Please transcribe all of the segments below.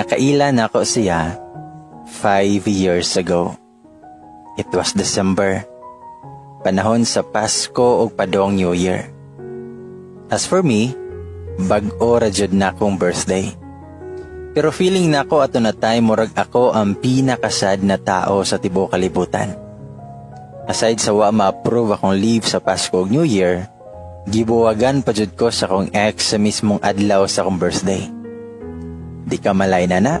Nakaila na ako siya five years ago. It was December. Panahon sa Pasko o padong New Year. As for me, bag-o rajud na akong birthday. Pero feeling na ako ato na time murag ako ang pinakasad na tao sa tibo kalibutan. Aside sa wa ma-approve akong leave sa Pasko ug New Year, gibuwagan pa jud ko sa akong ex sa mismong adlaw sa akong birthday. Di ka malay na na.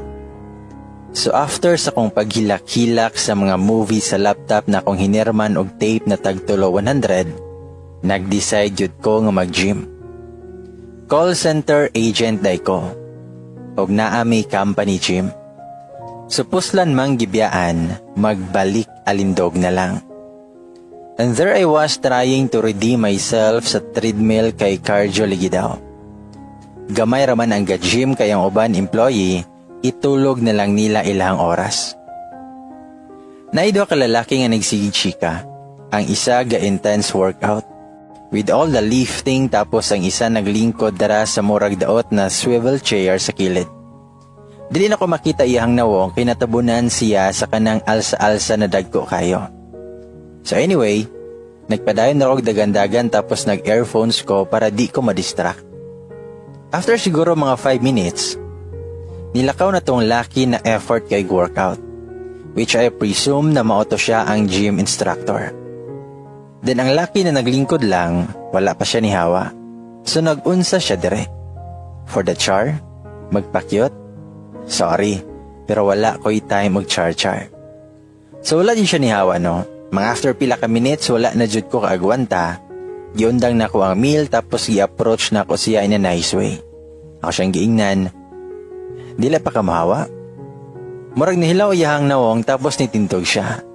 So after sa kong paghilak-hilak sa mga movie sa laptop na akong hinirman og tape na tagtulo 100, nag-decide jud ko nga mag-gym. Call center agent day ko. Og naami company gym. Supuslan mang gibiyaan, magbalik alindog na lang. And there I was trying to redeem myself sa treadmill kay cardio ligi daw. Gamay raman ang gym kay ang uban employee, itulog na lang nila ilang oras. Naido ka lalaki nga nagsigig chika, ang isa ga intense workout. With all the lifting tapos ang isa naglingkod dara sa murag daot na swivel chair sa kilid. Dili na ko makita iyang nawong kinatabunan siya sa kanang alsa-alsa na dagko kayo. So anyway, nagpadayon na og dagandagan tapos nag-earphones ko para di ko madistract. After siguro mga 5 minutes, nilakaw na tong laki na effort kay workout, which I presume na maoto siya ang gym instructor. Then ang laki na naglingkod lang, wala pa siya ni Hawa. So nagunsa siya dire. For the char, magpakyot. Sorry, pero wala ko'y time mag char-char. So wala din siya ni Hawa no. Mga after pila ka minutes, wala na jud ko kaagwanta Giundang na ko ang meal tapos gi-approach na ko siya in a nice way. Ako siyang giingnan. Dila pa ka mahawa. Murag nihilaw iyahang nawong tapos nitintog siya.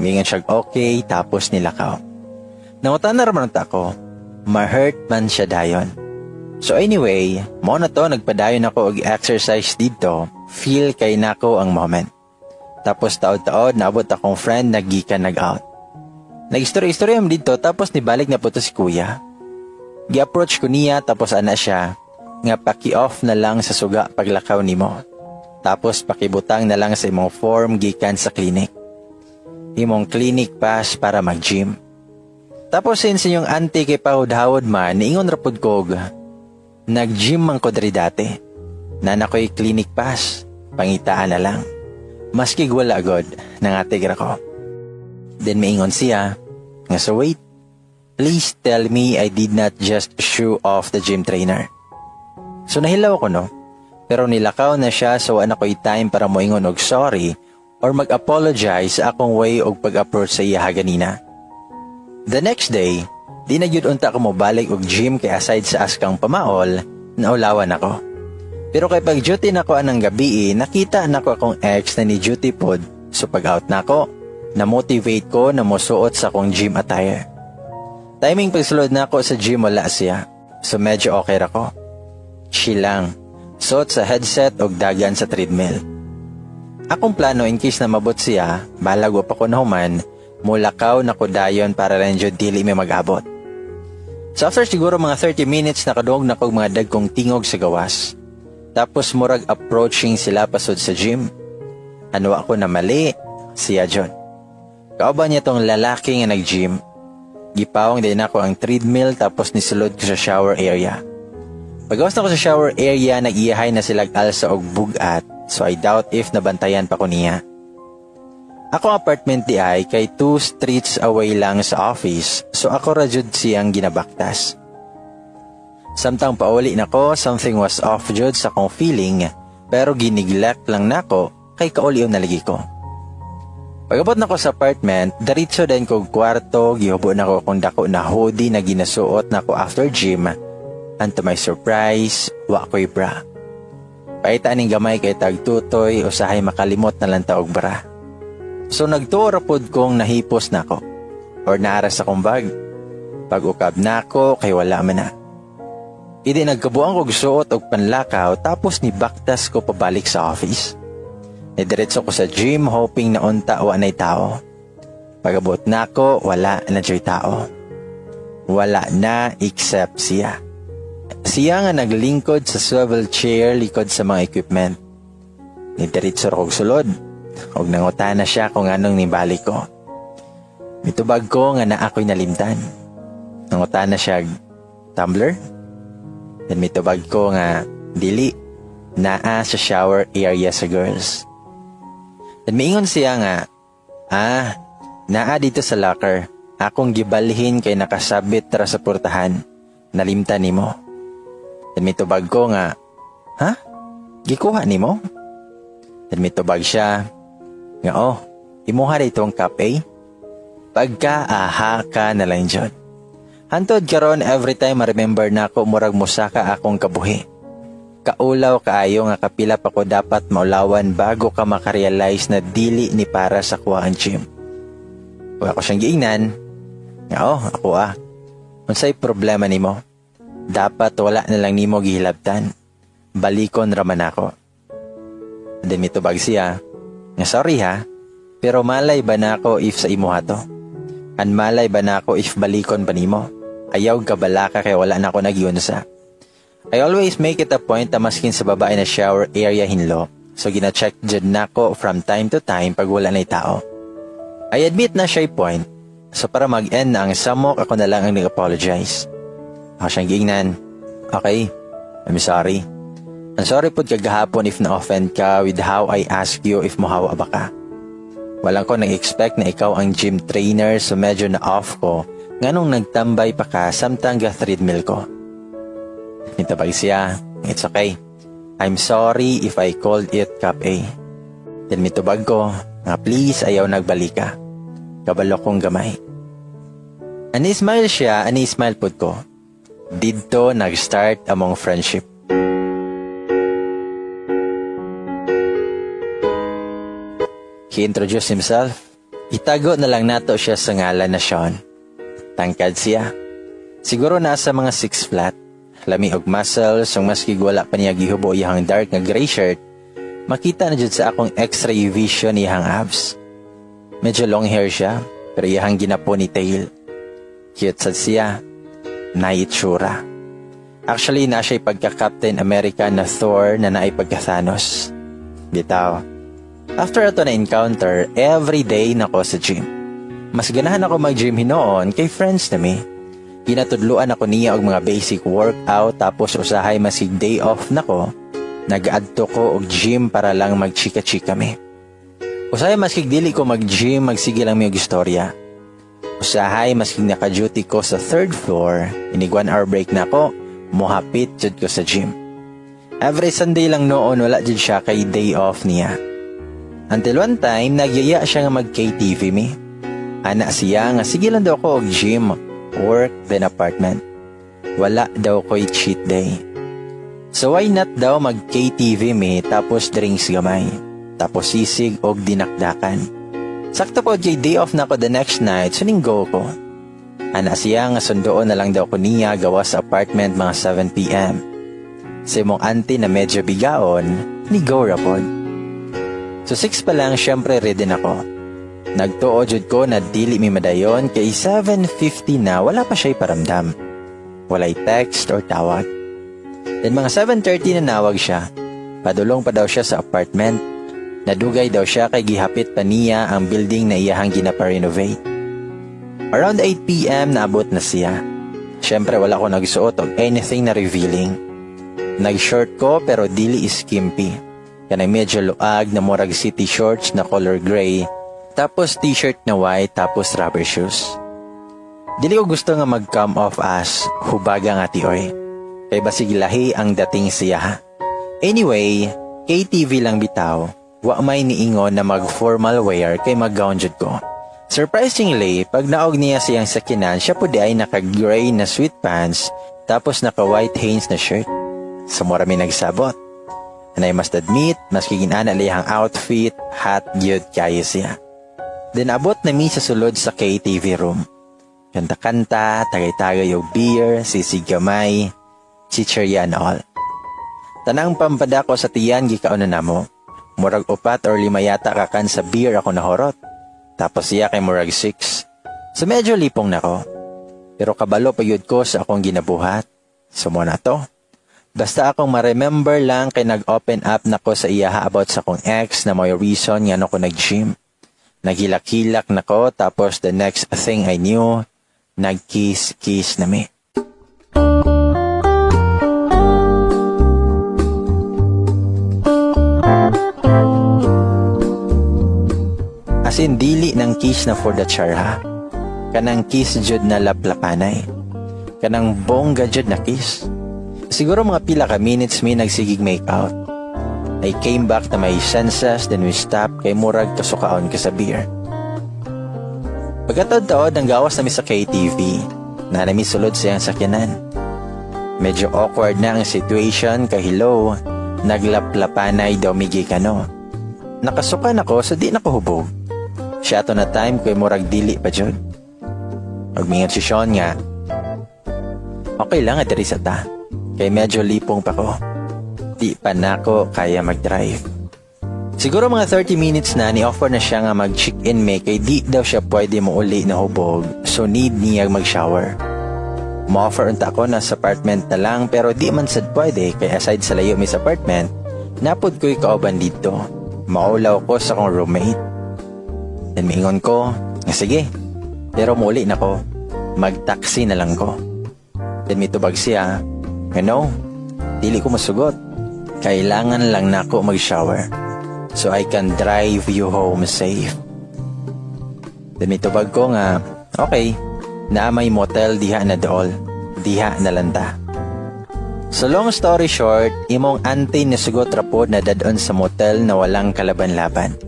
Mingan siya okay tapos nilakaw. Nangutan na raman ako. Ma-hurt man siya dayon. So anyway, mo na to nagpadayon ako og exercise dito. Feel kay nako ang moment. Tapos taod-taod naabot akong friend nagikan nag-out. Nag-story-story am dito tapos nibalik na po to si kuya. Gi-approach ko niya tapos ana siya nga paki-off na lang sa suga paglakaw nimo. Tapos pakibutang na lang sa imong form gikan sa clinic. Imong clinic pass para mag-gym. Tapos since yung auntie kay pahud-hawod man, niingon rapod kog, nag-gym man ko diri dati. Nana ko'y clinic pass, pangitaan na lang. Maski wala agad, nangatig ko. Then maingon siya, nga so wait, please tell me I did not just show off the gym trainer. So nahilaw ko no, pero nilakaw na siya so wala ko'y time para moingon og sorry or mag-apologize akong way og pag-approach sa iya ganina. The next day, di na yun unta ko mo balik og gym kay aside sa askang pamaol, naulawan ako. Pero kay pag duty na ko anang gabi, nakita na ko akong ex na ni duty pod, so pag out na ko, na-motivate ko na mosuot sa akong gym attire. Timing pagsulod na ako sa gym wala siya, so medyo okay ra ko. Chill lang, suot sa headset og dagan sa treadmill. Akong plano in case na mabot siya, balago pa ko na human, mulakaw na ko dayon para rin dyan dili may mag-abot. So after siguro mga 30 minutes nakadungog na kog mga dagkong tingog sa gawas. Tapos murag approaching sila pasod sa gym. Ano ako na mali, siya John. Kauban niya tong lalaki nga nag-gym. Gipawang din ako ang treadmill tapos nisulod ko sa shower area. Pagawas na ko sa shower area, nag-iyahay na sila alsa og bugat, so I doubt if nabantayan pa ko niya. Ako apartment di ay kay two streets away lang sa office, so ako rajud siyang ginabaktas. Samtang pauli na ko, something was off jud sa kong feeling, pero giniglak lang nako kay kauliw na lagi ko. Pagabot na ko sa apartment, daritso din ko kwarto, gihubo na ko kung dako na hoodie na ginasuot na ko after gym. And to my surprise, wa ko'y bra. Paita ning gamay kay tagtutoy, usahay makalimot na lang taog bra. So nagtuora pod kong nahipos na ko. Or naaras sa kong bag. Pag ukab na ko, kay wala man na. Idi nagkabuang kog suot og panlakaw tapos ni baktas ko pabalik sa office. Nidiretso ko sa gym hoping na unta wa na'y tao. Pagabot na ko, wala na dyo'y tao. Wala na except siya. Siya nga naglingkod sa swivel chair likod sa mga equipment. Ni diretso kog sulod. Og nangutana siya kung anong nibalik ko. Mitubag ko nga na ako'y nalimtan. Nangutana siya, tumbler? Then mitubag ko nga, dili, naa sa shower area sa girls. Then miingon siya nga, ah, naa dito sa locker. Akong gibalhin kay nakasabit tara sa portahan. Nalimtan ni mo. Then mitubag ko nga, ha? Gikuha ni mo? Then mitubag siya, nga oh, imuha dito ang cup eh. Pagka-aha ka na lang dyan. Hantod karon every time ma-remember na ako murag musaka akong kabuhi. Kaulaw kaayo nga kapila pa ko dapat maulawan bago ka makarealize na dili ni para sa kuha ang gym. Kung ako siyang giingnan, nga oh, ako ah. Unsay problema nimo? Dapat wala na lang nimo gihilabtan. Balikon raman ako. Then mitubag siya, nga sorry ha, pero malay ba na ako if sa imo to? An malay ba na ako if balikon pa nimo? Ayaw ka balaka kay wala na ako nagyunsa. I always make it a point na maskin sa babae na shower area hinlo, so gina-check dyan na ako from time to time pag wala na tao. I admit na siya'y point, so para mag-end na ang samok ako na lang ang nag-apologize. Ako siyang giingnan, okay, I'm sorry. I'm sorry po kagahapon if na-offend ka with how I ask you if mohawa ba ka. Walang ko nag-expect na ikaw ang gym trainer so medyo na-off ko nganong nagtambay pa ka samtang ga treadmill ko. Nitabag siya, it's okay. I'm sorry if I called it Cup A. Then mitubag ko, nga please ayaw nagbalik ka. Kabalo kong gamay. Ani-smile siya, ani-smile pud ko. Didto nag-start among friendship. He introduced himself. Itago na lang nato siya sa ngalan na Sean. Tangkad siya. Siguro nasa mga six flat. Lami og muscles, ang maski wala pa niya gihubo iyang dark nga gray shirt, makita na jud sa akong x-ray vision iyang abs. Medyo long hair siya, pero iyang ginapo ni tail. Cute sad siya. Naitsura. Actually, na siya pagka-Captain America na Thor na naay pagka-Thanos. Bitaw. After ato na encounter, every day nako sa gym. Mas ganahan ako mag-gym hinoon kay friends na mi. Ginatudluan ako niya og mga basic workout tapos usahay masig day off nako. Nag-adto ko og gym para lang magchika-chika mi. Usahay maskig dili ko mag-gym magsige lang mi og istorya. Usahay maskig naka-duty ko sa third floor, inig one hour break na ko, mohapit jud ko sa gym. Every Sunday lang noon wala jud siya kay day off niya. Until one time, nagyaya siya nga mag-KTV mi. Ana siya nga sige lang daw ko og gym, work, then apartment. Wala daw ko'y cheat day. So why not daw mag-KTV mi tapos drinks gamay. Tapos sisig og dinakdakan. Sakto po kay day off na ko the next night, so go ko. Ana siya nga sundoon na lang daw ko niya gawa sa apartment mga 7pm. Sa imong auntie na medyo bigaon, ni go rapod. So 6 pa lang, syempre ready na ako. Nagtuo jud ko na dili mi madayon kay 7.50 na wala pa siya'y paramdam. Walay text or tawag. Then mga 7.30 na nawag siya. Padulong pa daw siya sa apartment. Nadugay daw siya kay gihapit pa niya ang building na iyahang ginapa-renovate. Around 8pm naabot na siya. Syempre wala ko nagsuot og anything na revealing. Nag-short ko pero dili skimpy. Kanay medyo luag na murag city shorts na color gray, tapos t-shirt na white, tapos rubber shoes. Dili ko gusto nga mag-come off as hubaga nga ti oy. Kay basig lahi ang dating siya. Anyway, KTV lang bitaw, wa may niingon na mag-formal wear kay mag-gown ko. Surprisingly, pag naog niya siyang sakinan, siya po di ay naka-gray na sweatpants, tapos naka-white Hanes na shirt. Sa so, mi nagsabot. And I must admit, mas kiginana liyang outfit, hot gyud kayo siya. Then abot na mi sa sulod sa KTV room. Kanta-kanta, tagay-tagay yung beer, sisig gamay, chichirya and all. Tanang pampada ko sa tiyan gikaon na namo. Murag upat or lima yata kakan sa beer ako nahorot. Tapos siya kay murag 6. So medyo lipong nako. Pero kabalo pa yun ko sa akong ginabuhat. So mo na to. Basta akong ma-remember lang kay nag-open up na ko sa iyaha about sa kong ex na may reason nga no ko nag-gym. Naghilak-hilak na ko tapos the next thing I knew, nag-kiss-kiss na mi. As in, dili ng kiss na for the char ha. Kanang kiss jud na laplapanay. Kanang bongga jud na kiss. Siguro mga pila ka minutes mi nagsigig make out. I came back to my senses, then we stopped kay murag kasukaon ka sa beer. Pagkatod-taod, ang gawas namin sa KTV, na nami sulod siyang sakyanan. Medyo awkward na ang situation kay hello, naglaplapanay daw migi kano. Nakasukan ako so di nakuhubog. Siya to na time ko'y murag dili pa jud. Magmingat si Sean nga. Okay lang at sa ta. Kay medyo lipong pa ko. Di pa na ako kaya mag-drive. Siguro mga 30 minutes na ni-offer na siya nga mag-check-in me kay di daw siya pwede mo uli na hubog so need niya mag-shower. Ma-offer unta ako na sa apartment na lang pero di man sad pwede kay aside sa layo mi sa apartment, napod ko'y kauban dito. Maulaw ko sa kong roommate. Then miingon ko, nga sige, pero muli na ko, mag-taxi na lang ko. Then mitubag siya, You know, dili ko masugot. Kailangan lang na ako mag-shower so I can drive you home safe. Then mitubag ko nga, okay, na may motel diha na dool, diha na lanta. So long story short, imong antay na sugot rapod na dadon sa motel na walang kalaban-laban.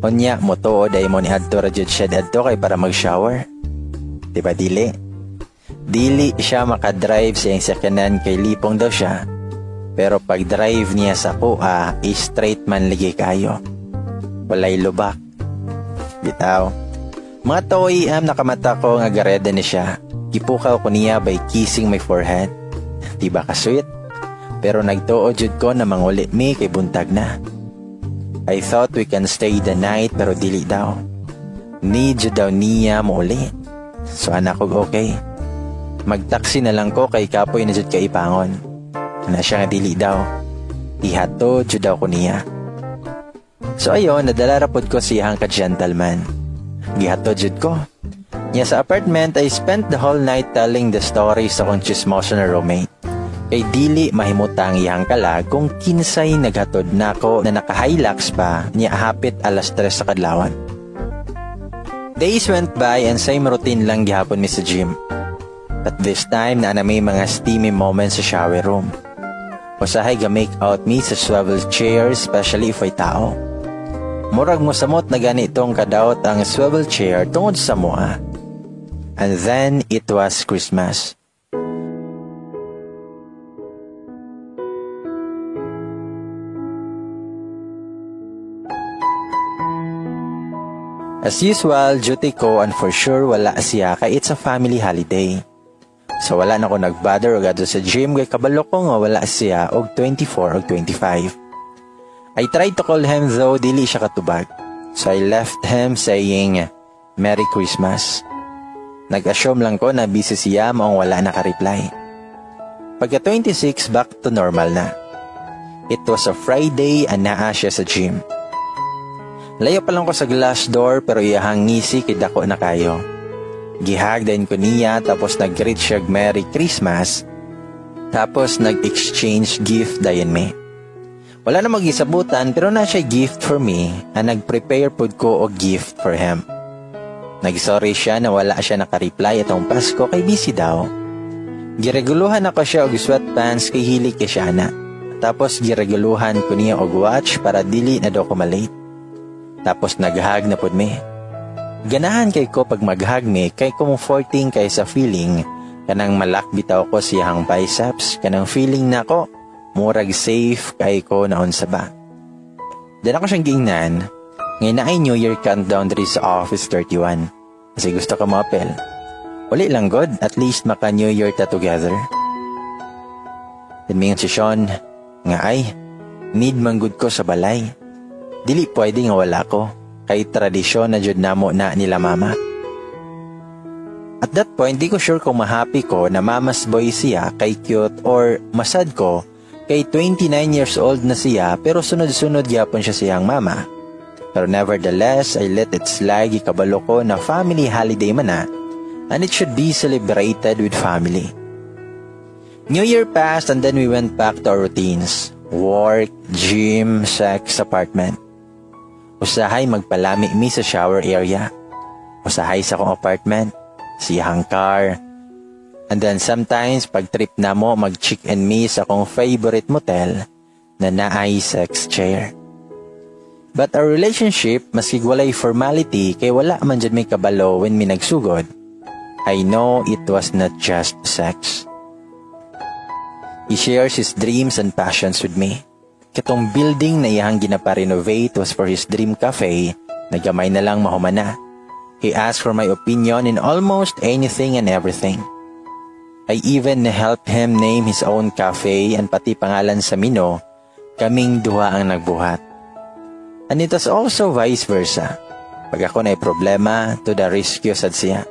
Unya mo to day mo ni adto ra jud siya adto kay para mag-shower. Di ba dili? Dili siya makadrive sa iyang sakyanan kay lipong daw siya. Pero pag drive niya sa kuha, straight man ligi kayo. Walay lubak. Bitaw. Mga toy am nakamata ko nga gareda ni siya. Gipukaw ko niya by kissing my forehead. Diba ka sweet? Pero nagtuo jud ko na mangulit mi kay buntag na. I thought we can stay the night pero dili daw. Need jud daw niya mo uli. So anak ko okay. Magtaksi na lang ko kay kapoy na jud kay ipangon. Na siya nga dili daw. Ihato jud daw ko niya. So ayon, nadala rapod ko siyang ka-gentleman. Gihato jud ko. Niya sa apartment, I spent the whole night telling the stories sa kong chismoso na roommate. Kay dili mahimutang iyang kala kung kinsay naghatod na ako na naka-hilux pa niya hapit alas 3 sa kadlawan. Days went by and same routine lang gihapon mi sa gym. At this time na may mga steamy moments sa shower room. Usahay ga make out me sa swivel chair especially if ay tao. Murag mo samot na ganitong kadaot ang swivel chair tungod sa mua. And then it was Christmas. As usual, duty ko and for sure wala siya kay it's a family holiday. So wala na ko nagbother og adto sa gym kay kabalo ko nga wala siya og 24 og 25. I tried to call him though dili siya katubag. So I left him saying Merry Christmas. Nag-assume lang ko na busy siya maong wala naka-reply. Pagka 26, back to normal na. It was a Friday and naa siya sa gym. Layo pa lang ko sa glass door pero iyahang ngisi kidako na kayo. Gihagdan ko niya tapos nag-greet siya Merry Christmas. Tapos nag-exchange gift dayon me. Wala na magisabutan pero na siya gift for me na nag-prepare pod ko og gift for him. Nagsorry siya na wala siya nakareply itong Pasko kay busy daw. Gireguluhan ako siya og sweatpants kay hilig kay siya na. Tapos gireguluhan ko niya og watch para dili na daw ko malate. Tapos naghag na pod me. Ganahan kay ko pag maghag me kay comforting kay sa feeling kanang malakbitaw ko siyang biceps kanang feeling na ko murag safe kay ko naon sa ba. Then ako siyang gingnan ngayon na ay New Year countdown diri sa Office 31 kasi gusto ko mapel. Uli lang god, at least maka New Year ta together. Then mingon si Sean, nga ay, need man good ko sa balay. Dili pwede nga wala ko kay tradisyon na jud namo na nila mama. At that point, di ko sure kung mahappy ko na mamas boy siya kay cute or masad ko kay 29 years old na siya pero sunod-sunod gyapon siya siyang mama. Pero nevertheless, I let it slide ikabalo ko na family holiday man na and it should be celebrated with family. New Year passed and then we went back to our routines. Work, gym, sex, apartment. Usahay magpalami mi sa shower area. Usahay sa kong apartment siyahang car. And then sometimes pag trip na mo mag-chick and me sa kong favorite motel na naay sex chair. But our relationship, maski walay formality, kay wala man dyan may kabalo when mi nagsugod, I know it was not just sex. He shares his dreams and passions with me. Katong building na iyang ginapa-renovate was for his dream cafe, nagamay na lang mahumana. He asked for my opinion in almost anything and everything. I even helped him name his own cafe and pati pangalan sa mino, kaming duha ang nagbuhat. And it was also vice versa. Pag ako na problema, to the rescue sad siya.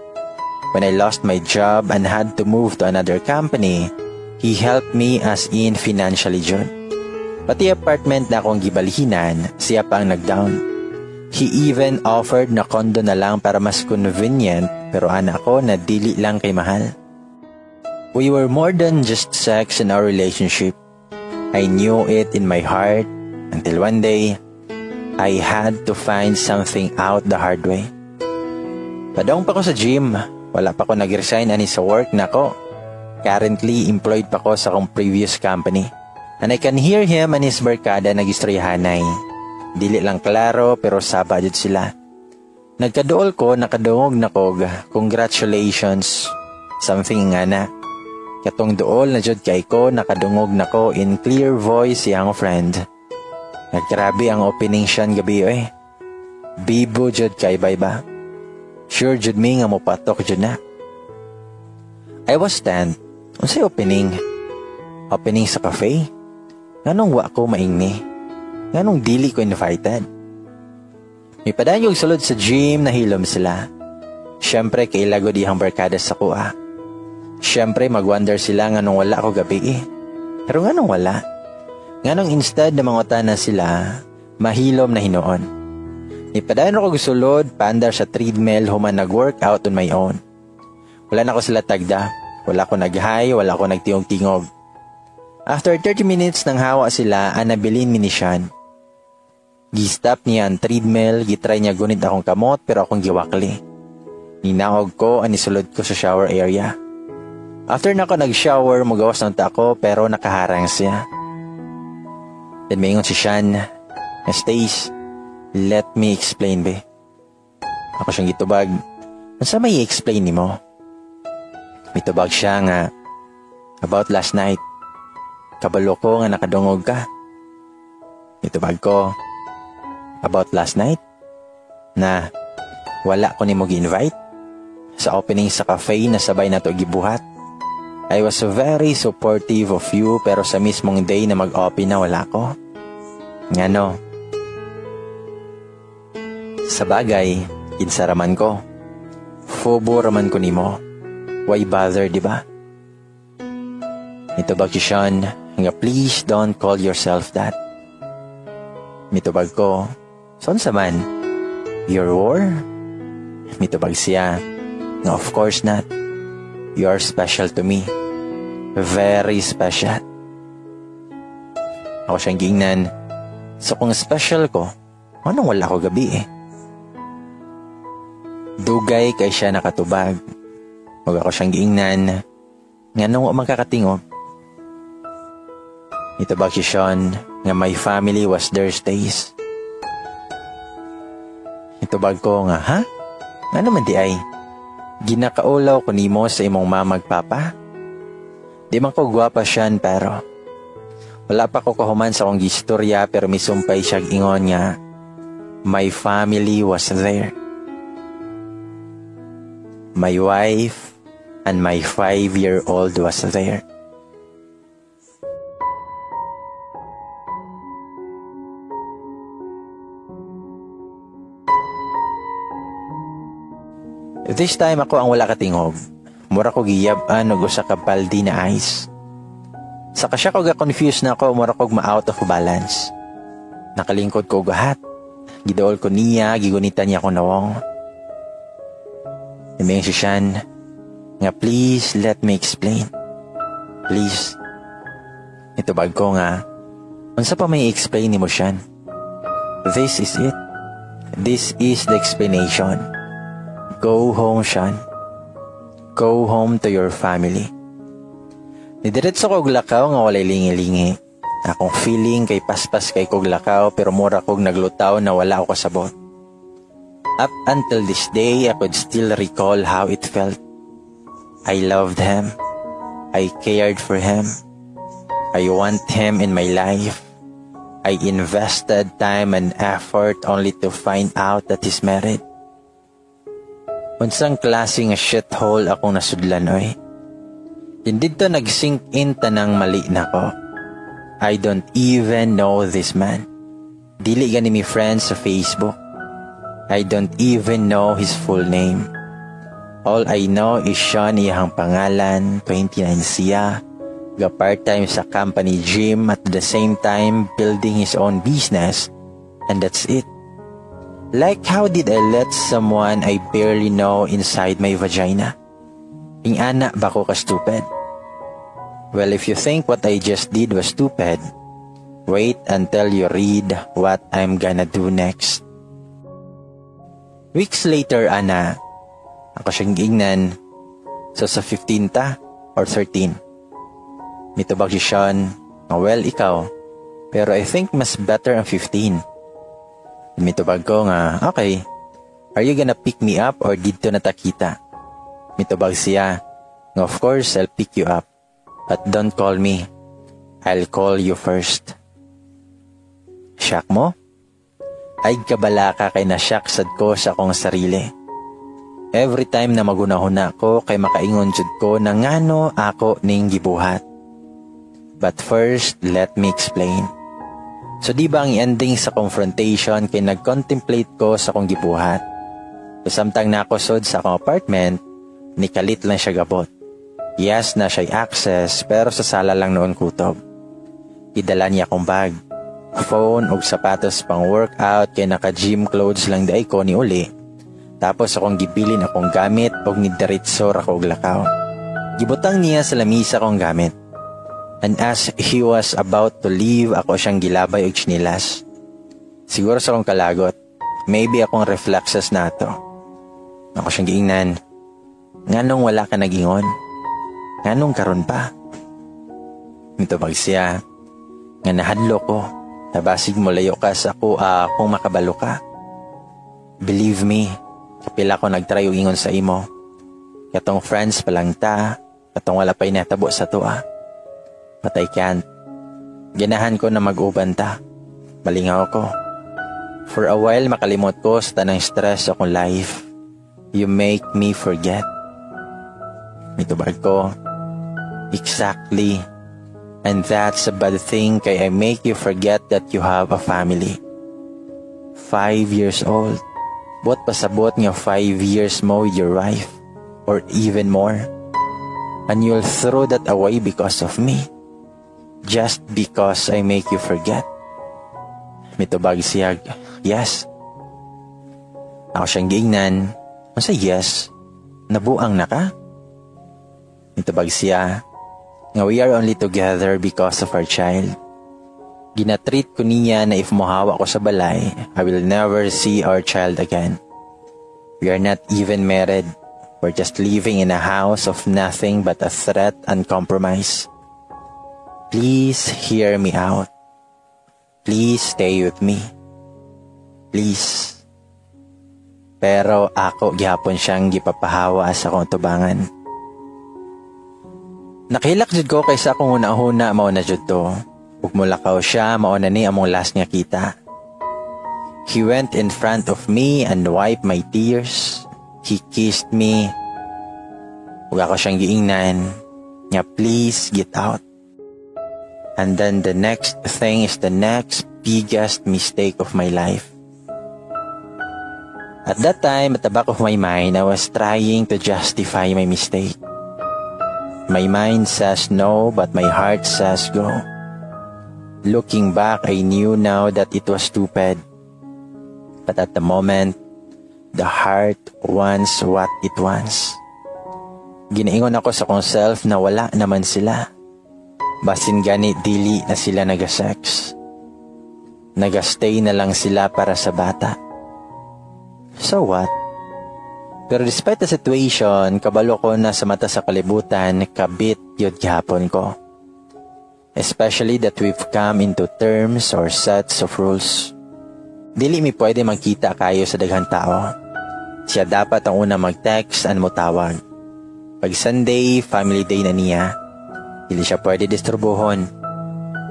When I lost my job and had to move to another company, he helped me as in financially jud. Pati apartment na akong gibalhinan, siya pa ang nag-down. He even offered na kondo na lang para mas convenient pero anak ko na dili lang kay mahal. We were more than just sex in our relationship. I knew it in my heart until one day, I had to find something out the hard way. Padong pa ko sa gym. Wala pa ko nag-resign ani sa work na ko. Currently employed pa ko sa kong previous company. And I can hear him and his barkada nag-istoryahanay. Dili lang klaro pero saba jud sila. Nagkaduol ko, nakadungog na kog. Congratulations. Something nga na. Katong duol na jud kay ko, nakadungog na ko in clear voice yang friend. Nagkrabi ang opening siyan gabi eh. Bibo jud kay bay ba? Sure jud mi nga mo patok jud na. I was stand. Unsay opening? Opening sa cafe? Nganong wa ko maingni? Nganong dili ko invited? May padayog sulod sa gym na hilom sila. Siyempre, kailago di ang barkada sa kuha. Siyempre, magwonder sila nga nung wala ko gabi eh. Pero nga nung wala. Nga nung instead na manguta na sila, mahilom na hinoon. Ipadayon ako gusulod, pandar sa treadmill human nag-workout on my own. Wala na ko sila tagda. Wala ko nag-high, wala ko nagtingog-tingog. After 30 minutes nang hawa sila, anabilin minisyan. Gistap niya ang treadmill, gitry niya gunit akong kamot pero akong giwakli. Ninaog ko ang isulod ko sa shower area. After na ako nag-shower, magawas ng tako pero nakaharang siya. Then mayngon si Sean, Stace, let me explain be. Ako siyang gitubag, Nasa may i-explain ni mo? May tubag siya nga, about last night. Kabalo ko nga nakadungog ka. May tubag ko, about last night na wala ko ni mo gi-invite sa opening sa cafe na sabay na to gibuhat. I was very supportive of you pero sa mismong day na mag-open na wala ko. Nga no. Sa bagay, kinsaraman ko. Fubo raman ko ni mo. Why bother, di ba? Ito ba, Kishan, nga please don't call yourself that. Mitubag ko, Son sa man? Your war? Mitubag siya. No, of course not. You are special to me. Very special. Ako siyang gingnan. So kung special ko, anong wala ko gabi eh? Dugay kay siya nakatubag. Huwag ako siyang giingnan. Nga nung magkakatingog. Itubag si Sean nga my family was their stays. Itubag ko nga, ha? Nga naman di ay? Ginakaulaw ko nimo sa imong mamagpapa? Di man ko gwapa siyan pero wala pa ko kahuman sa kong gistorya pero misumpay siya ingon nga my family was there. My wife and my five-year-old was there. This time ako ang wala katingog. Mura ko giyab-an og usa ka baldi na ice. Sa kasya ko ga-confuse na ako, mura kog ma-out of balance. Nakalingkod ko gahat. Gidool ko niya, gigunitan niya ko nawong. Iming si Shan, nga please let me explain. Please. Ito bag ko nga, unsa pa may explain ni mo Shan? This is it. This is the explanation. Go home, Shan. Go home to your family. Nidiretso kog lakaw nga walay lingi-lingi. Akong feeling kay paspas kay kog lakaw pero mura kog naglutaw na wala ako kasabot. Up until this day, I could still recall how it felt. I loved him. I cared for him. I want him in my life. I invested time and effort only to find out that he's married. Unsang klase nga shithole akong nasudlan oy. Hindi to nag-sink in tanang mali na ko. I don't even know this man. Dili gani mi friends sa Facebook. I don't even know his full name. All I know is Sean iyang pangalan, 29 siya, ga part-time sa company gym at the same time building his own business, and that's it. Like how did I let someone I barely know inside my vagina? Ing ana ba ko ka-stupid? Well, if you think what I just did was stupid, wait until you read what I'm gonna do next. Weeks later, ana, ako siyang giingnan. So sa 15 ta or 13. Mitubag si Sean, well, ikaw. Pero I think mas better ang 15. Mitubag ko nga, okay, are you gonna pick me up or dito natakita? Mitubag siya, of course, I'll pick you up. But don't call me. I'll call you first. Shock mo? Ay kabala ka kay na-shock sad ko sa akong sarili. Every time na magunahon ako kay makaingon jud ko na ngano ako ning gibuhat. But first, let me explain. So di ba ang ending sa confrontation kay nag-contemplate ko sa kong gibuhat. So samtang nakosod sa akong apartment, nikalit lang siya gabot. Yes na siya access pero sa sala lang noon kutob. Idala niya akong bag, phone ug sapatos pang workout kay naka gym clothes lang day ko ni uli. Tapos akong gibilin akong gamit og nidiretso ra ko og lakaw. Gibutang niya sa lamisa akong gamit. And as he was about to leave, ako siyang gilabay og chinilas. Siguro sa akong kalagot, maybe akong reflexes na to. Ako siyang giingnan. Nganong wala ka nagingon? Nganong karon pa? Mitubag siya. Nga nahadlo ko. Tabasig mo layo ka sa ako uh, kung makabalo ka. Believe me, kapila ko nagtry og ingon sa imo. Katong friends pa lang ta, katong wala pa inatabo sa to ah. But I can't. Ginahan ko na mag-uban ta. Malingaw ko. For a while makalimot ko sa tanang stress akong life. You make me forget. Mitubag ko. Exactly. And that's a bad thing kay I make you forget that you have a family. Five years old. What pasabot nga five years mo with your wife? Or even more? And you'll throw that away because of me just because I make you forget? Mitubag siyag, yes. Ako siyang giingnan, sa yes, nabuang na ka? Mitubag siya, nga we are only together because of our child. Ginatreat ko niya na if mohawa ko sa balay, I will never see our child again. We are not even married. We're just living in a house of nothing but a threat and compromise. Please hear me out. Please stay with me. Please. Pero ako gyapon siyang gipapahawa sa kong tubangan. Nakilak jud ko kaysa akong una-una mao na jud to. Ug mulakaw siya mao na ni among last nga kita. He went in front of me and wiped my tears. He kissed me. Ug ako siyang giingnan nga please get out. And then the next thing is the next biggest mistake of my life. At that time, at the back of my mind, I was trying to justify my mistake. My mind says no, but my heart says go. Looking back, I knew now that it was stupid. But at the moment, the heart wants what it wants. Ginaingon ako sa kong self na wala naman sila. Basin gani dili na sila nagasex. Nagastay na lang sila para sa bata. So what? Pero despite the situation, kabalo ko na sa mata sa kalibutan, kabit yun gihapon ko. Especially that we've come into terms or sets of rules. Dili mi pwede magkita kayo sa daghang tao. Siya dapat ang una mag-text and mo tawag. Pag Sunday, family day na niya, dili siya pwede disturbuhon.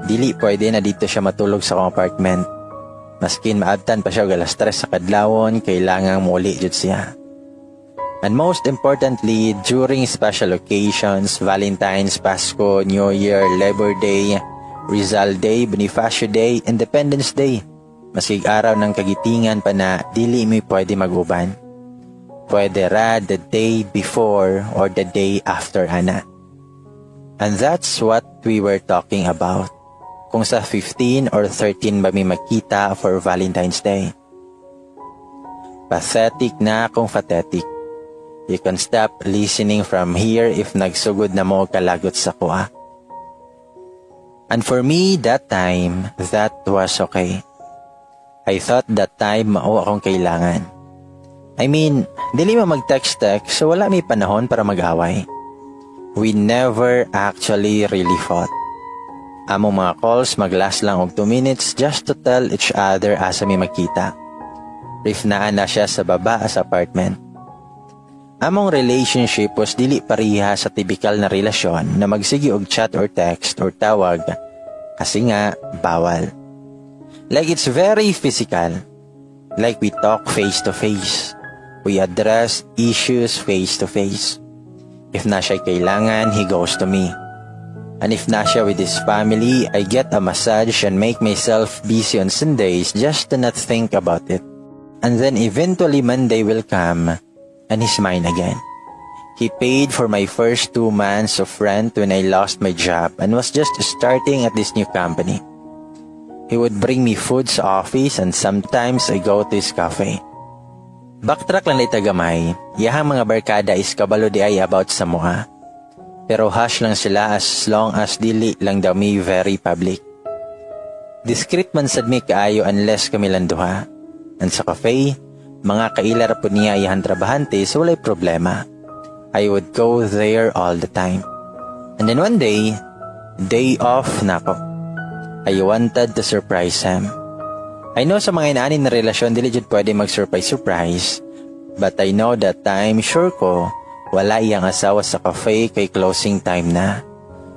Dili pwede na dito siya matulog sa kong apartment. Maskin maabtan pa siya og alas stress sa kadlawon, kailangang muli jud siya. And most importantly, during special occasions, Valentine's, Pasko, New Year, Labor Day, Rizal Day, Bonifacio Day, Independence Day, maskig araw ng kagitingan pa na dili mi pwede maguban. Pwede ra the day before or the day after ana. And that's what we were talking about. Kung sa 15 or 13 ba mi makita for Valentine's Day. Pathetic na kung pathetic. You can stop listening from here if nagsugod na mo kalagot sa kuha. And for me, that time, that was okay. I thought that time mao akong kailangan. I mean, dili mo mag-text-text so wala may panahon para mag-away. We never actually really fought. Among mga calls maglast lang og 2 minutes just to tell each other asa may makita. If naan na siya sa baba sa apartment. Among relationship was dili pareha sa typical na relasyon na magsigi og chat or text or tawag kasi nga bawal. Like it's very physical. Like we talk face to face. We address issues face to face. If na siya kailangan, he goes to me. And if na with his family, I get a massage and make myself busy on Sundays just to not think about it. And then eventually Monday will come and he's mine again. He paid for my first two months of rent when I lost my job and was just starting at this new company. He would bring me food sa office and sometimes I go to his cafe. Backtrack lang ita gamay, iyahang mga barkada is kabalo di ay about sa mga. Pero hush lang sila as long as dili lang daw me very public. Discreet man sad mi kaayo unless kami lang duha. And sa cafe, mga kailar po niya iyan trabahante so walay problema. I would go there all the time. And then one day, day off na ko. I wanted to surprise him. I know sa mga inaanin na relasyon, dili jud pwede mag-surprise-surprise. But I know that time, sure ko, wala iyang asawa sa cafe kay closing time na.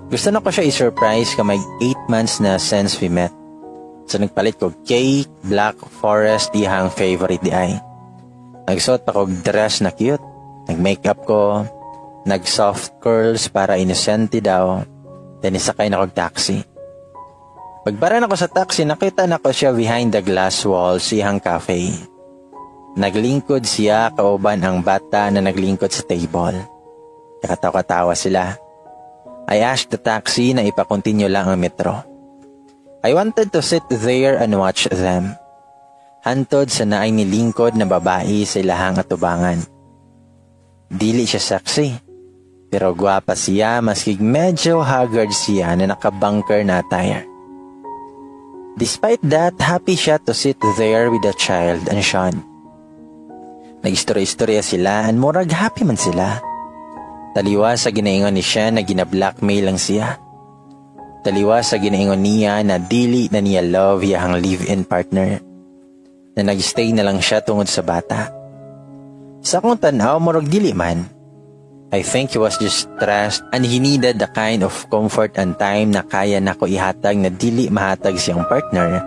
Gusto na ko siya i-surprise kamay 8 months na since we met. So nagpalit ko cake, black forest, ihang favorite di ay. Nagsuot pa kog dress na cute. Nag-makeup ko. Nag-soft curls para inosente daw. Then isakay na kog taxi. Pagbara na ko sa taxi, nakita na ko siya behind the glass wall sa iyang cafe. Naglingkod siya kauban ang bata na naglingkod sa table. Nakatawa-tawa sila. I asked the taxi na ipakontinue lang ang metro. I wanted to sit there and watch them. Hantod sa naay nilingkod na babae sa ilahang atubangan. Dili siya saksi, pero gwapa siya maskig medyo haggard siya na nakabunker na attire. Despite that, happy siya to sit there with the child and Sean. Nagistorya-istorya sila and murag happy man sila. Taliwa sa ginaingon ni siya na gina-blackmail lang siya. Taliwa sa ginaingon niya na dili na niya love yahang live-in partner na nagstay na lang siya tungod sa bata. Sa akong tanaw, morog dili man. I think he was just stressed and he needed the kind of comfort and time na kaya na ko ihatag na dili mahatag siyang partner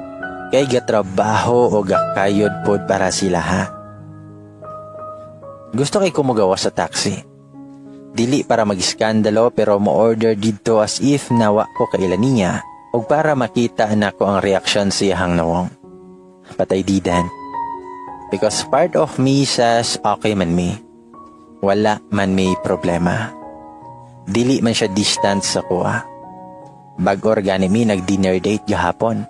kay gatrabaho o gakayod pod para sila ha. Gusto kay kumugawa sa taxi. Dili para mag-iskandalo pero mo-order dito as if nawa ko kailan niya o para makita na ko ang reaksyon siyang nawong patay didan. Because part of me says, okay man me. Wala man may problema. Dili man siya distance sa kuha. Bag-or gani mi nag-dinner date gahapon.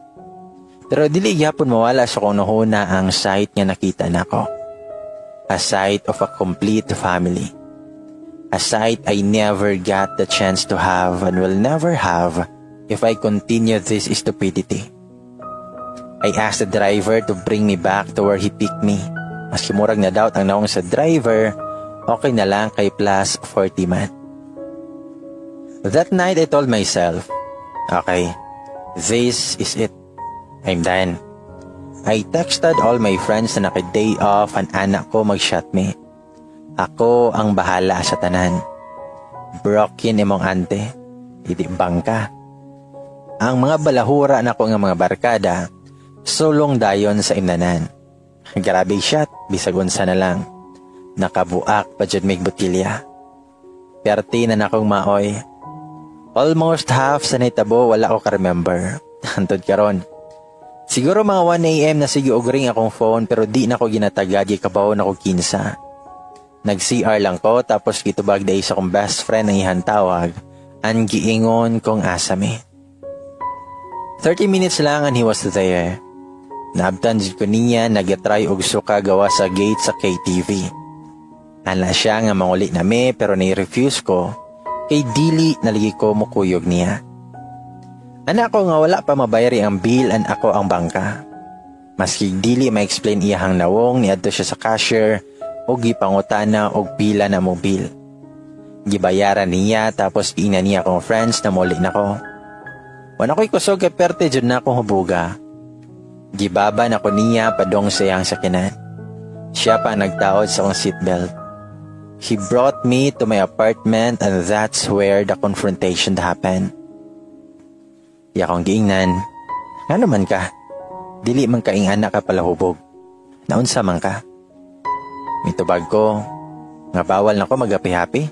Pero dili gahapon mawala sa kung nahuna ang sight nga nakita nako. A sight of a complete family. A sight I never got the chance to have and will never have if I continue this stupidity. I asked the driver to bring me back to where he picked me. Maski murag na doubt ang naong sa driver, okay na lang kay plus 40 man. That night I told myself, okay, this is it. I'm done. I texted all my friends na naka-day off ang anak ko mag-shot me. Ako ang bahala sa tanan. Broken imong ante, hindi bangka. Ang mga balahura na ko nga mga barkada, sulong dayon sa imnanan. Grabe shot, bisag unsa na lang. Nakabuak pa jud mig botilya. Perti na nakong maoy. Almost half sa naitabo wala ko ka-remember. Hantod karon. Siguro mga 1 a.m. na sige og ring akong phone pero di na ko ginatagad kabaw na ko kinsa. Nag-CR lang ko tapos gitubag day sa kong best friend ang ihan tawag. Ang giingon kong asami. 30 minutes lang and he was there. Naabtan ko niya nagatry og suka gawa sa gate sa KTV. Ala siya nga manguli na me pero ni-refuse ko kay dili naligi ko mukuyog niya. Anak ko nga wala pa mabayari ang bill and ako ang bangka. Maski dili ma-explain iyahang nawong ni adto siya sa cashier o gipangutana og pila na mo bill. Gibayaran niya tapos ina niya akong friends na muli na ko. Wala ko'y kusog kay perte jud na akong hubuga. Gibaba na ko niya padong sa iyang sakinan. Siya pa nagtaod sa akong seatbelt. He brought me to my apartment and that's where the confrontation happened. Iya kong giingnan, nga naman ka, dili man kaing anak ka pala hubog. Naunsa man ka. Mitubag ko, nga bawal na ko magapi-happy.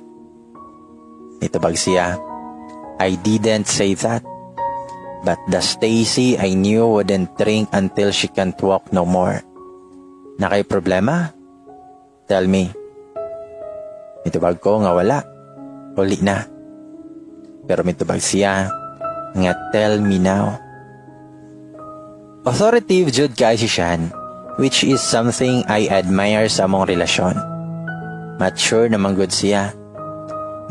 Mitubag siya, I didn't say that. But the Stacy I knew wouldn't drink until she can't walk no more. Nakay problema? Tell me. Mitubag ko nga wala. Uli na. Pero mitubag siya nga tell me now. Authoritative jud kay si Shan, which is something I admire sa among relasyon. Mature naman good siya.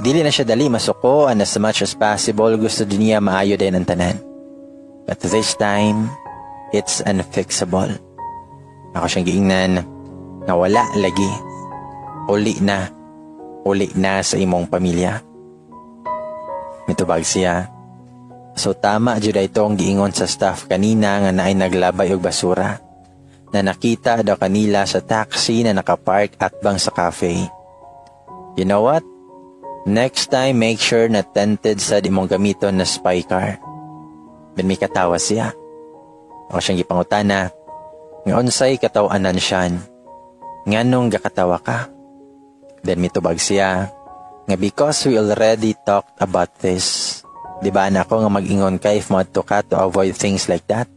Dili na siya dali masuko and as much as possible gusto din niya maayo din ang tanan. But this time, it's unfixable. Ako siyang giingnan na wala lagi. Uli na. Uli na sa imong pamilya. Mitubag siya. So tama jud itong giingon sa staff kanina nga naay naglabay og basura na nakita daw kanila sa taxi na nakapark at bang sa cafe. You know what? Next time, make sure na tented sa imong gamiton na spy car. Ben may katawa siya. Ako siyang gipangutana. Nga unsay katawanan siya. Nganong gakatawa ka? Then mitubag siya. Nga because we already talked about this. Di ba anak ko nga mag-ingon ka if to ka to avoid things like that?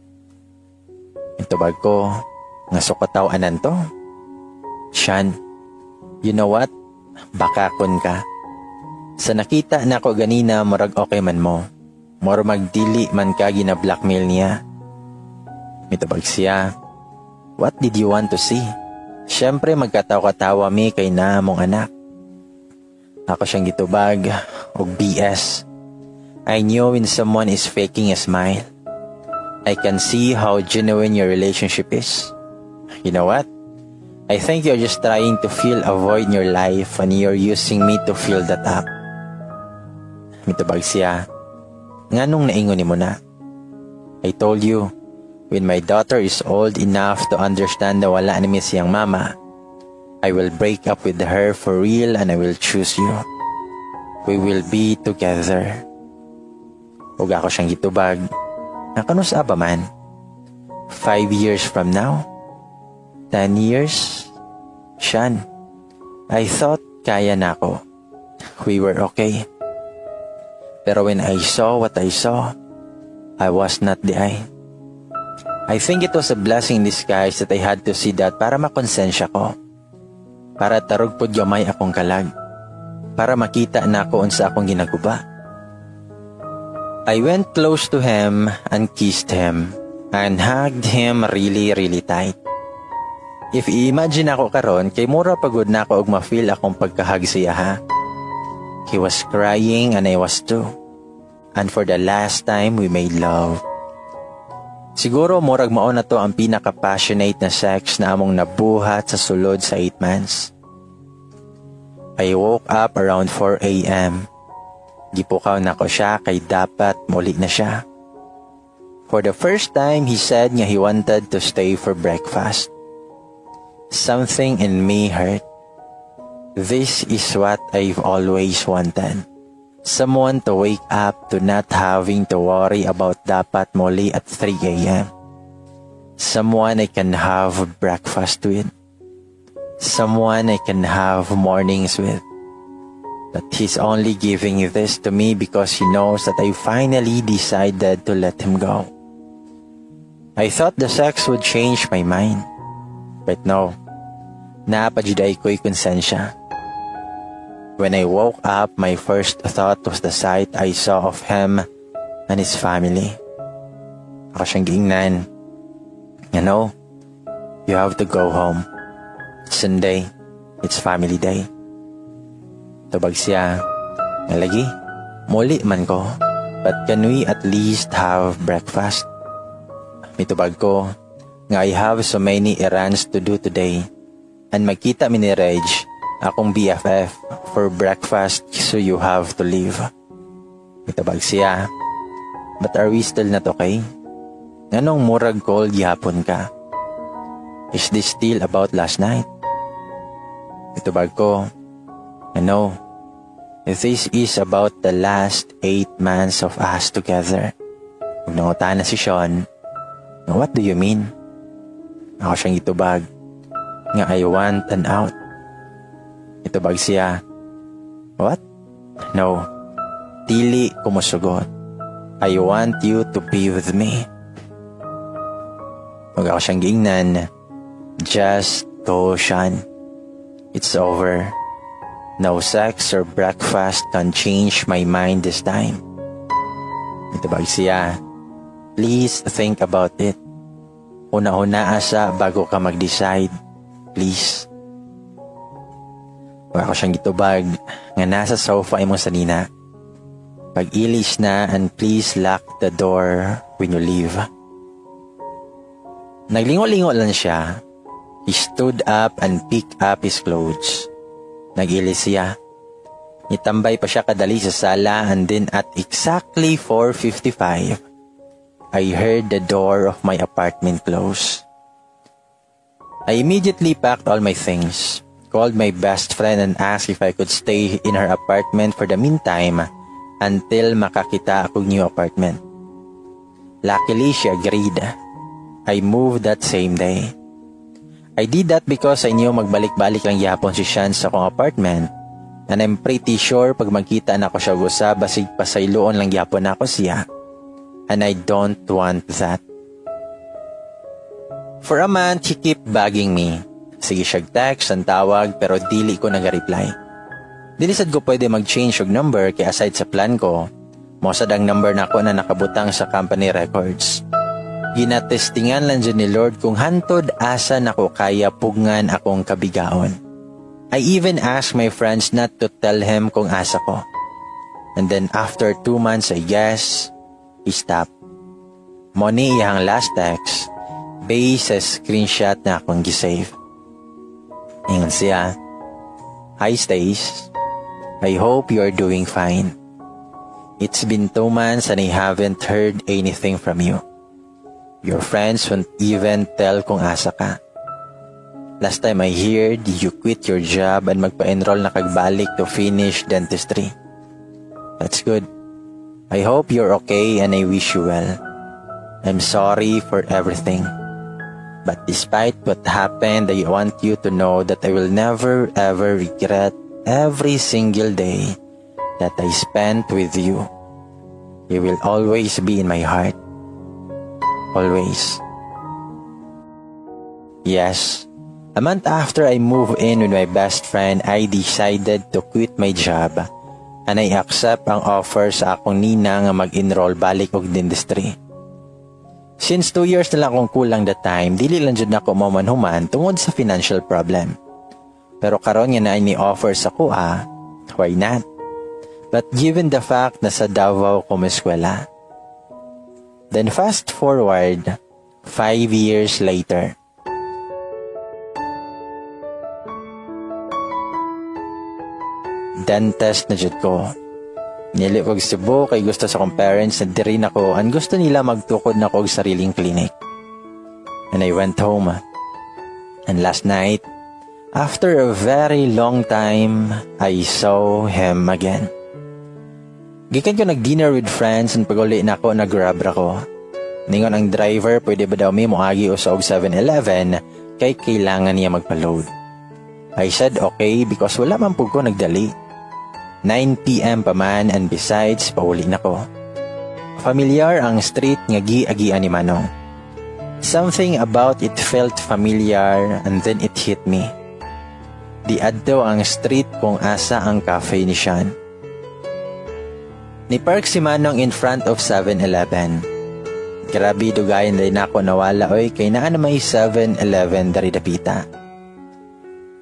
Mitubag ko. Nga sukatawanan to. Shan, you know what? Baka kun ka. Sa nakita na ko ganina murag okay man mo. Moro magdili man ka gina-blackmail niya. Mitubag siya. What did you want to see? Siyempre magkatawa-katawa mi kay na mong anak. Ako siyang gitubag og BS. I knew when someone is faking a smile. I can see how genuine your relationship is. You know what? I think you're just trying to fill a void in your life and you're using me to fill that up. Mitubag siya. Nga nung naingon ni mo na. I told you, when my daughter is old enough to understand na wala ni siyang mama, I will break up with her for real and I will choose you. We will be together. Ug ako siyang gitubag. Nakanus ba man? Five years from now? Ten years? Shan, I thought kaya na ako. We were okay. Pero when I saw what I saw, I was not the I. I think it was a blessing in disguise that I had to see that para makonsensya ko. Para tarog pod gamay akong kalag. Para makita na ako unsa akong ginaguba. I went close to him and kissed him and hugged him really really tight. If i-imagine ako karon kay mura pagod na ako og ma-feel akong pagkahag siya ha. He was crying and I was too. And for the last time we made love. Siguro murag mao na to ang pinaka-passionate na sex na among nabuhat sa sulod sa 8 months. I woke up around 4 a.m. Gipukaw na ko siya kay dapat muli na siya. For the first time, he said nga he wanted to stay for breakfast. Something in me hurt. This is what I've always wanted. Someone to wake up to not having to worry about dapat muli at 3 a.m. Someone I can have breakfast with. Someone I can have mornings with. But he's only giving this to me because he knows that I finally decided to let him go. I thought the sex would change my mind. But no, napajuday ko'y konsensya. When I woke up, my first thought was the sight I saw of him and his family. Ako siyang giingnan. You know, you have to go home. It's Sunday. It's family day. Tubag siya. Nalagi, muli man ko. But can we at least have breakfast? Mitubag ko, nga I have so many errands to do today. And magkita mi ni Reg, akong BFF, for breakfast so you have to leave. Itabag siya. But are we still not okay? Anong murag cold yapon ka? Is this still about last night? Itubag ko. I know. This is about the last eight months of us together. Nangutan na si Sean. What do you mean? Ako siyang itubag. Nga I want an out. Itubag siya. What? No. Dili kumusugot. I want you to be with me. Huwag ako siyang giingnan. Just go, Sean. It's over. No sex or breakfast can change my mind this time. Itubag siya. Please think about it. Una-una asa bago ka mag-decide. Please. Huwag ako siyang gitubag nga nasa sofa imong sanina. Pag-ilis na and please lock the door when you leave. Naglingo-lingo lang siya. He stood up and picked up his clothes. Nagilis siya. Itambay pa siya kadali sa sala and then at exactly 4.55, I heard the door of my apartment close. I immediately packed all my things called my best friend and asked if I could stay in her apartment for the meantime until makakita akong new apartment. Luckily, she agreed. I moved that same day. I did that because I knew magbalik-balik lang yapon si Sean sa akong apartment and I'm pretty sure pag magkita na ako siya gusa basig pasayloon lang yapon ako siya and I don't want that. For a month, he kept bugging me Sige siya text ang tawag pero dili ko nag-reply. Dinisad ko pwede mag-change og number kaya aside sa plan ko, mosad ang number na ako na nakabutang sa company records. Ginatestingan lang dyan ni Lord kung hantod asa na ko kaya pugngan akong kabigaon. I even asked my friends not to tell him kung asa ko. And then after two months, I guess, he stopped. Moni iyang last text, based sa screenshot na akong gisave. Ingon siya. Hi Stace. I hope you're doing fine. It's been two months and I haven't heard anything from you. Your friends won't even tell kung asa ka. Last time I heard, you quit your job and magpa-enroll na kagbalik to finish dentistry. That's good. I hope you're okay and I wish you well. I'm sorry for everything. But despite what happened, I want you to know that I will never ever regret every single day that I spent with you. You will always be in my heart. Always. Yes, a month after I moved in with my best friend, I decided to quit my job and I accept ang offer sa akong nina nga mag-enroll balik og dentistry. Since two years na lang akong kulang that time, dili lang jud nako mamanhuman tungod sa financial problem. Pero karon nga na ni offer sa kuha, why not? But given the fact na sa Davao ko meskwela. Then fast forward, five years later. Dentist na jud ko. Nili ko Cebu kay gusto sa akong parents na diri na ang gusto nila magtukod na ko og sariling clinic. And I went home. And last night, after a very long time, I saw him again. Gikan ko nag-dinner with friends and paguli na ako nag-grab ko. Ningon ang driver pwede ba daw may moagi o sa 7-Eleven kay kailangan niya magpa-load. I said okay because wala man po ko nagdali. 9pm pa man and besides, pauli na ko. Familiar ang street nga gi-agian ni Manong. Something about it felt familiar and then it hit me. Di adto ang street kung asa ang cafe ni Sean. Ni park si Manong in front of 7-Eleven. Grabe dugayan din ako nawala oy kay naa na may 7-Eleven dari dapita.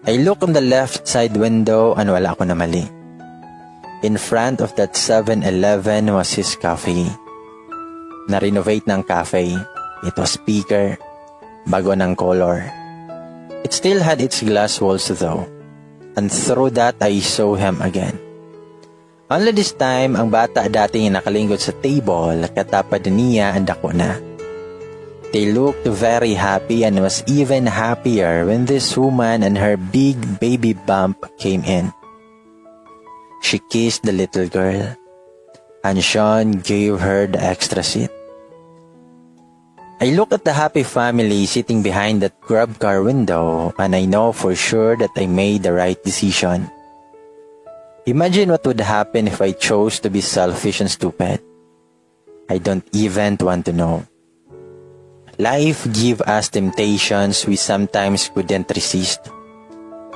I look on the left side window and wala ako na mali. In front of that 7-Eleven was his cafe. Na-renovate ng cafe. It was speaker. Bago ng color. It still had its glass walls though. And through that, I saw him again. Only this time, ang bata dating nakalingkod sa table, katapad niya ang dako na. They looked very happy and was even happier when this woman and her big baby bump came in. She kissed the little girl, and Sean gave her the extra seat. I look at the happy family sitting behind that grab car window, and I know for sure that I made the right decision. Imagine what would happen if I chose to be selfish and stupid. I don't even want to know. Life give us temptations we sometimes couldn't resist.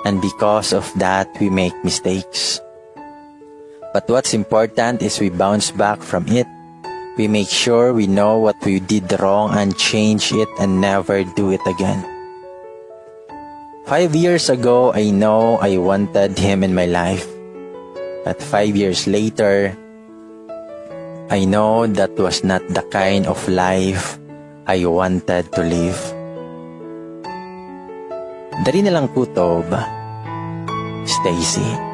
And because of that, we make mistakes. But what's important is we bounce back from it. We make sure we know what we did wrong and change it and never do it again. Five years ago, I know I wanted him in my life. But five years later, I know that was not the kind of life I wanted to live. Dari na lang kutob, Stacy.